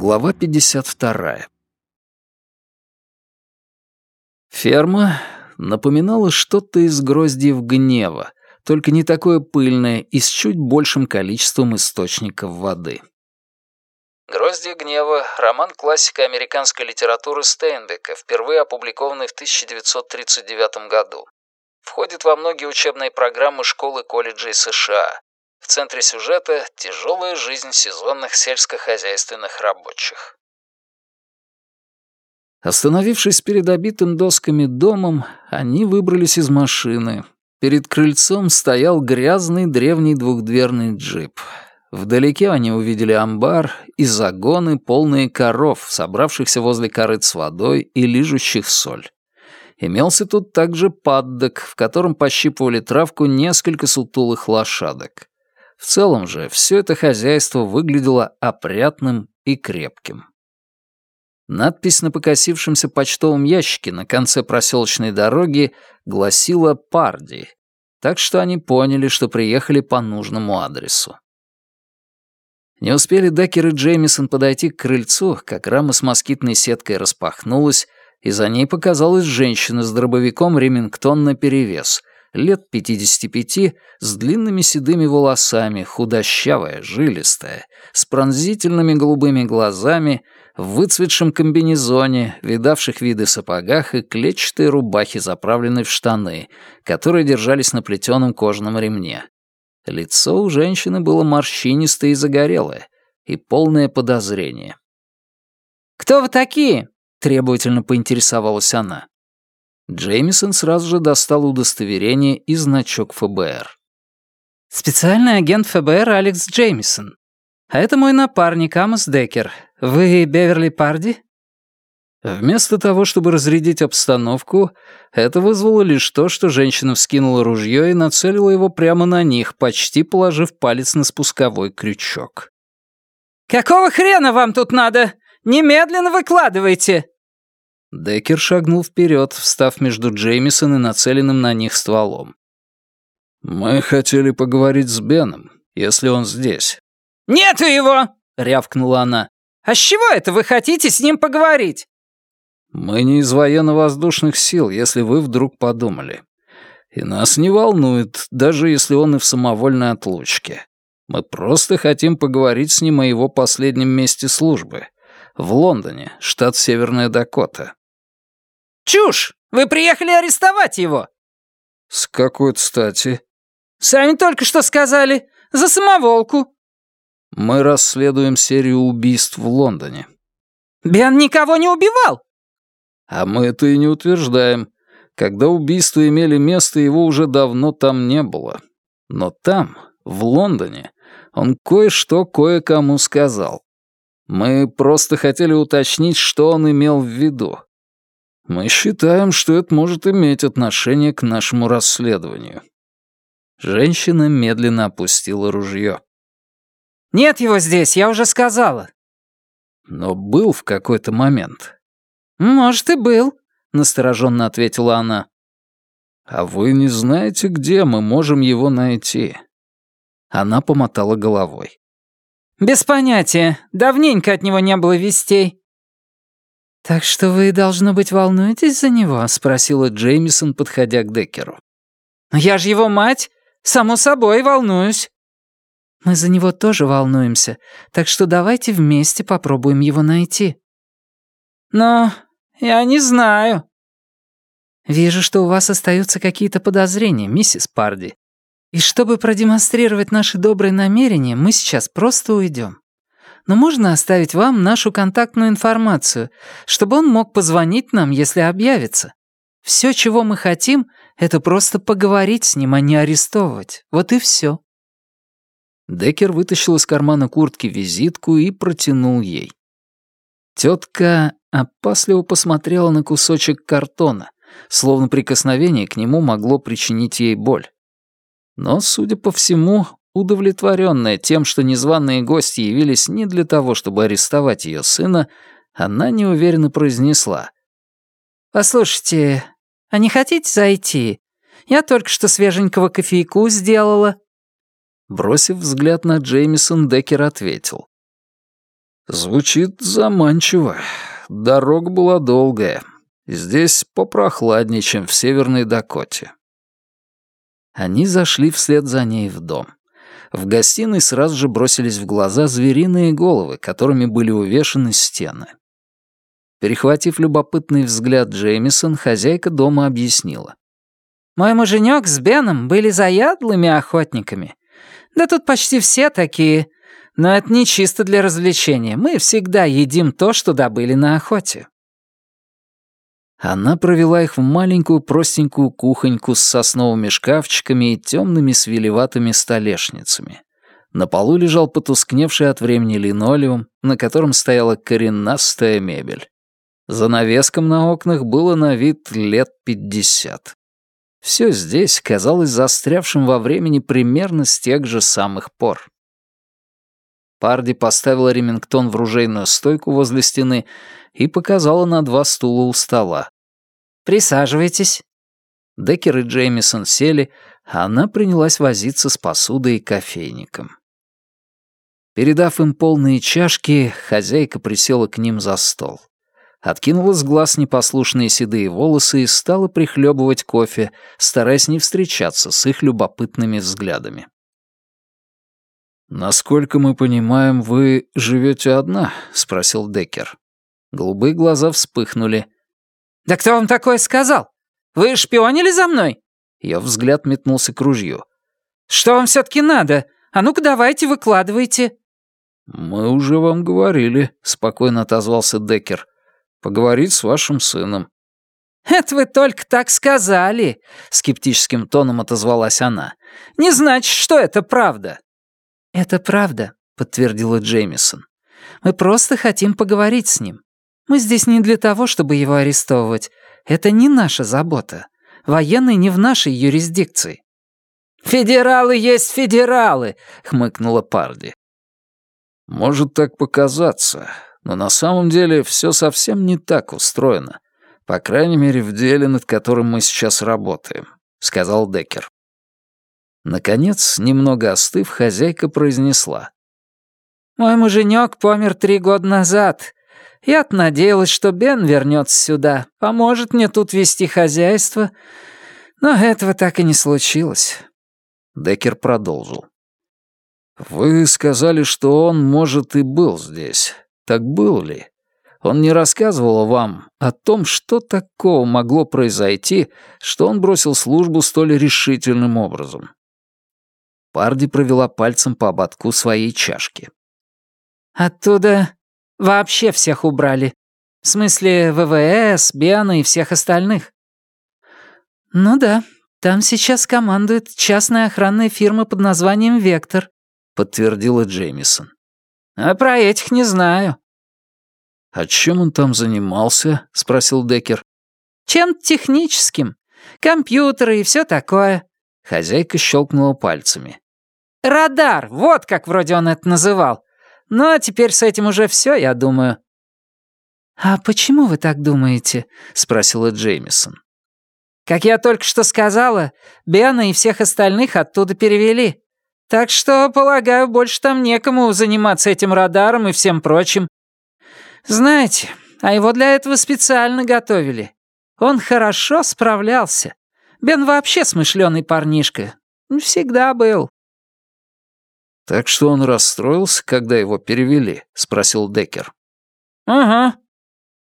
Глава 52. Ферма напоминала что-то из гроздьев гнева, только не такое пыльное и с чуть большим количеством источников воды. «Гроздья гнева» — роман классика американской литературы Стейнбека, впервые опубликованный в 1939 году. Входит во многие учебные программы школы колледжей США. В центре сюжета — тяжелая жизнь сезонных сельскохозяйственных рабочих. Остановившись перед обитым досками домом, они выбрались из машины. Перед крыльцом стоял грязный древний двухдверный джип. Вдалеке они увидели амбар и загоны, полные коров, собравшихся возле корыт с водой и лижущих соль. Имелся тут также паддок, в котором пощипывали травку несколько сутулых лошадок. В целом же все это хозяйство выглядело опрятным и крепким. Надпись на покосившемся почтовом ящике на конце проселочной дороги гласила «Парди», так что они поняли, что приехали по нужному адресу. Не успели Деккер и Джеймисон подойти к крыльцу, как рама с москитной сеткой распахнулась, и за ней показалась женщина с дробовиком Ремингтон наперевес, лет 55, с длинными седыми волосами, худощавая, жилистая, с пронзительными голубыми глазами, в выцветшем комбинезоне, видавших виды сапогах и клетчатой рубахе, заправленной в штаны, которые держались на плетеном кожаном ремне. Лицо у женщины было морщинистое и загорелое, и полное подозрение. «Кто вы такие?» — требовательно поинтересовалась она. Джеймисон сразу же достал удостоверение и значок ФБР. «Специальный агент ФБР Алекс Джеймисон. А это мой напарник Амос Деккер. Вы Беверли Парди?» Вместо того, чтобы разрядить обстановку, это вызвало лишь то, что женщина вскинула ружье и нацелила его прямо на них, почти положив палец на спусковой крючок. «Какого хрена вам тут надо? Немедленно выкладывайте!» Деккер шагнул вперед, встав между Джеймисон и нацеленным на них стволом. «Мы хотели поговорить с Беном, если он здесь». «Нету его!» — рявкнула она. «А с чего это вы хотите с ним поговорить?» «Мы не из военно-воздушных сил, если вы вдруг подумали. И нас не волнует, даже если он и в самовольной отлучке. Мы просто хотим поговорить с ним о его последнем месте службы. В Лондоне, штат Северная Дакота. «Чушь! Вы приехали арестовать его!» «С какой стати?» «Сами только что сказали. За самоволку». «Мы расследуем серию убийств в Лондоне». «Бен никого не убивал!» «А мы это и не утверждаем. Когда убийства имели место, его уже давно там не было. Но там, в Лондоне, он кое-что кое-кому сказал. Мы просто хотели уточнить, что он имел в виду. Мы считаем, что это может иметь отношение к нашему расследованию». Женщина медленно опустила ружье. «Нет его здесь, я уже сказала». «Но был в какой-то момент». «Может, и был», — настороженно ответила она. «А вы не знаете, где мы можем его найти?» Она помотала головой. «Без понятия. Давненько от него не было вестей. «Так что вы, должно быть, волнуетесь за него?» — спросила Джеймисон, подходя к Деккеру. «Я же его мать! Само собой, волнуюсь!» «Мы за него тоже волнуемся, так что давайте вместе попробуем его найти». «Но я не знаю». «Вижу, что у вас остаются какие-то подозрения, миссис Парди. И чтобы продемонстрировать наши добрые намерения, мы сейчас просто уйдем но можно оставить вам нашу контактную информацию, чтобы он мог позвонить нам, если объявится. Все, чего мы хотим, это просто поговорить с ним, а не арестовывать. Вот и все. Деккер вытащил из кармана куртки визитку и протянул ей. Тетка опасливо посмотрела на кусочек картона, словно прикосновение к нему могло причинить ей боль. Но, судя по всему, Удовлетворенная тем, что незваные гости явились не для того, чтобы арестовать ее сына, она неуверенно произнесла. «Послушайте, а не хотите зайти? Я только что свеженького кофейку сделала». Бросив взгляд на Джеймисон, Деккер ответил. Звучит заманчиво. Дорога была долгая. Здесь попрохладнее, чем в Северной Дакоте. Они зашли вслед за ней в дом. В гостиной сразу же бросились в глаза звериные головы, которыми были увешаны стены. Перехватив любопытный взгляд Джеймисон, хозяйка дома объяснила. «Мой муженек с Беном были заядлыми охотниками. Да тут почти все такие. Но это не чисто для развлечения. Мы всегда едим то, что добыли на охоте». Она провела их в маленькую простенькую кухоньку с сосновыми шкафчиками и темными свелеватыми столешницами. На полу лежал потускневший от времени линолеум, на котором стояла коренастая мебель. За навеском на окнах было на вид лет пятьдесят. Все здесь казалось застрявшим во времени примерно с тех же самых пор. Парди поставила Ремингтон в ружейную стойку возле стены и показала на два стула у стола. «Присаживайтесь». Деккер и Джеймисон сели, а она принялась возиться с посудой и кофейником. Передав им полные чашки, хозяйка присела к ним за стол. Откинула с глаз непослушные седые волосы и стала прихлебывать кофе, стараясь не встречаться с их любопытными взглядами. «Насколько мы понимаем, вы живете одна?» — спросил Деккер. Голубые глаза вспыхнули. «Да кто вам такое сказал? Вы шпионили за мной?» Ее взгляд метнулся к ружью. «Что вам все-таки надо? А ну-ка давайте, выкладывайте». «Мы уже вам говорили», — спокойно отозвался Деккер. «Поговорить с вашим сыном». «Это вы только так сказали», — скептическим тоном отозвалась она. «Не значит, что это правда». «Это правда», — подтвердила Джеймисон. «Мы просто хотим поговорить с ним. Мы здесь не для того, чтобы его арестовывать. Это не наша забота. Военный не в нашей юрисдикции». «Федералы есть федералы», — хмыкнула Парди. «Может так показаться, но на самом деле все совсем не так устроено. По крайней мере, в деле, над которым мы сейчас работаем», — сказал Деккер. Наконец, немного остыв, хозяйка произнесла. «Мой муженек помер три года назад. Я-то надеялась, что Бен вернется сюда, поможет мне тут вести хозяйство, но этого так и не случилось». Деккер продолжил. «Вы сказали, что он, может, и был здесь. Так был ли? Он не рассказывал вам о том, что такого могло произойти, что он бросил службу столь решительным образом?» Парди провела пальцем по ободку своей чашки. «Оттуда вообще всех убрали. В смысле ВВС, Биана и всех остальных». «Ну да, там сейчас командует частная охранная фирма под названием «Вектор», — подтвердила Джеймисон. «А про этих не знаю». «А чем он там занимался?» — спросил Деккер. «Чем-то техническим. Компьютеры и все такое. Хозяйка щелкнула пальцами. «Радар! Вот как вроде он это называл. Ну, а теперь с этим уже все, я думаю». «А почему вы так думаете?» — спросила Джеймисон. «Как я только что сказала, Бена и всех остальных оттуда перевели. Так что, полагаю, больше там некому заниматься этим радаром и всем прочим. Знаете, а его для этого специально готовили. Он хорошо справлялся. Бен вообще смышленый парнишка. Всегда был». «Так что он расстроился, когда его перевели?» — спросил Деккер. «Ага».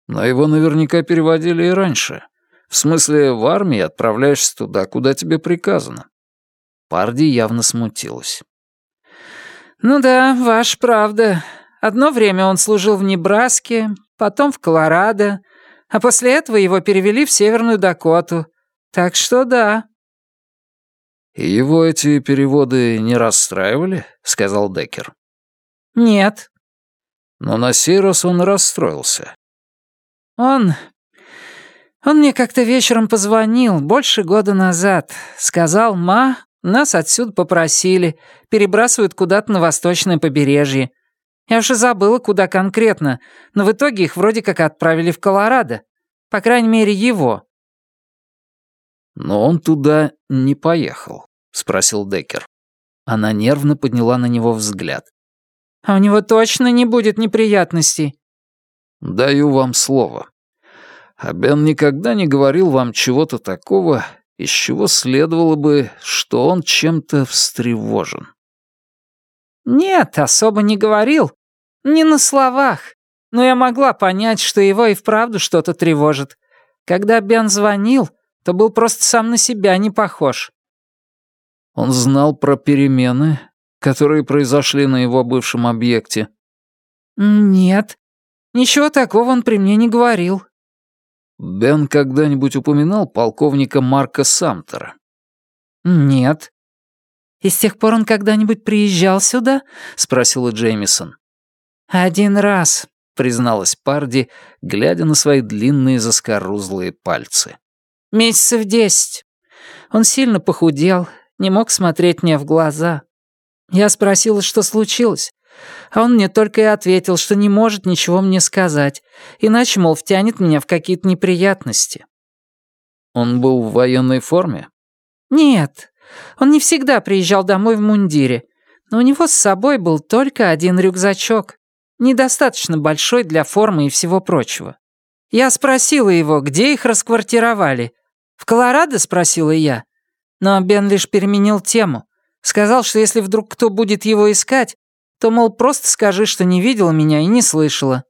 «Но его наверняка переводили и раньше. В смысле, в армии отправляешься туда, куда тебе приказано». Парди явно смутилась. «Ну да, ваш правда. Одно время он служил в Небраске, потом в Колорадо, а после этого его перевели в Северную Дакоту. Так что да». «И его эти переводы не расстраивали?» — сказал Деккер. «Нет». Но на сей раз он расстроился. «Он... он мне как-то вечером позвонил, больше года назад. Сказал, «Ма, нас отсюда попросили, перебрасывают куда-то на восточное побережье. Я уже забыла, куда конкретно, но в итоге их вроде как отправили в Колорадо. По крайней мере, его. «Но он туда не поехал», — спросил Деккер. Она нервно подняла на него взгляд. А у него точно не будет неприятностей. Даю вам слово. А Бен никогда не говорил вам чего-то такого, из чего следовало бы, что он чем-то встревожен. Нет, особо не говорил. Не на словах. Но я могла понять, что его и вправду что-то тревожит. Когда Бен звонил, то был просто сам на себя не похож. Он знал про перемены, которые произошли на его бывшем объекте? Нет. Ничего такого он при мне не говорил. Бен когда-нибудь упоминал полковника Марка Самтера? Нет. «И с тех пор он когда-нибудь приезжал сюда?» — спросила Джеймисон. «Один раз», — призналась Парди, глядя на свои длинные заскорузлые пальцы. «Месяцев десять. Он сильно похудел, не мог смотреть мне в глаза. Я спросила, что случилось, а он мне только и ответил, что не может ничего мне сказать, иначе, мол, втянет меня в какие-то неприятности». «Он был в военной форме?» «Нет, он не всегда приезжал домой в мундире, но у него с собой был только один рюкзачок, недостаточно большой для формы и всего прочего. Я спросила его, где их расквартировали. «В Колорадо?» — спросила я. Но Бен лишь переменил тему. Сказал, что если вдруг кто будет его искать, то, мол, просто скажи, что не видела меня и не слышала.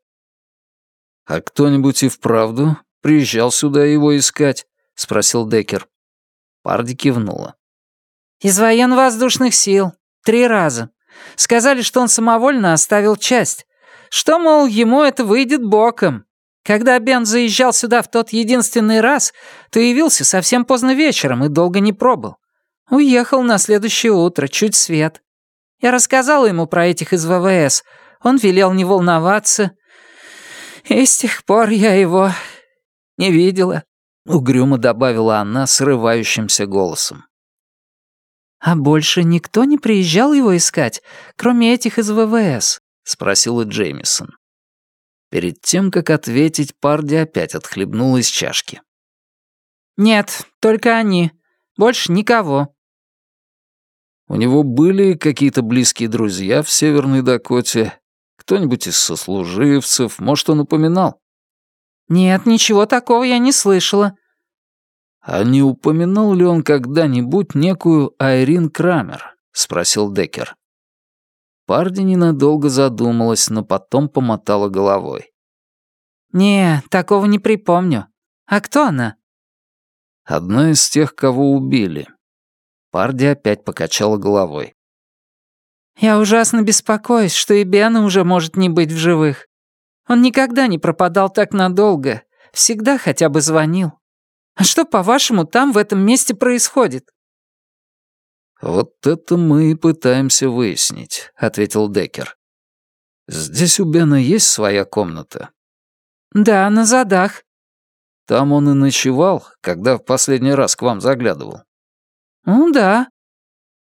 «А кто-нибудь и вправду приезжал сюда его искать?» — спросил Деккер. Парди кивнула. «Из военно-воздушных сил. Три раза. Сказали, что он самовольно оставил часть. Что, мол, ему это выйдет боком. Когда Бен заезжал сюда в тот единственный раз, то явился совсем поздно вечером и долго не пробыл. Уехал на следующее утро, чуть свет. Я рассказала ему про этих из ВВС. Он велел не волноваться. И с тех пор я его не видела. Угрюмо добавила она срывающимся голосом. «А больше никто не приезжал его искать, кроме этих из ВВС?» — спросила Джеймисон. Перед тем, как ответить, Парди опять отхлебнул из чашки. «Нет, только они. Больше никого». «У него были какие-то близкие друзья в Северной Дакоте? Кто-нибудь из сослуживцев? Может, он упоминал?» «Нет, ничего такого я не слышала». «А не упоминал ли он когда-нибудь некую Айрин Крамер?» — спросил Деккер. Парди ненадолго задумалась, но потом помотала головой. «Не, такого не припомню. А кто она?» «Одна из тех, кого убили». Парди опять покачала головой. «Я ужасно беспокоюсь, что и Бена уже может не быть в живых. Он никогда не пропадал так надолго, всегда хотя бы звонил. А что, по-вашему, там в этом месте происходит?» «Вот это мы и пытаемся выяснить», — ответил Деккер. «Здесь у Бена есть своя комната?» «Да, на задах». «Там он и ночевал, когда в последний раз к вам заглядывал?» «Ну да».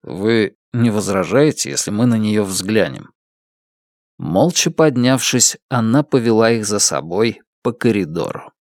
«Вы не возражаете, если мы на нее взглянем?» Молча поднявшись, она повела их за собой по коридору.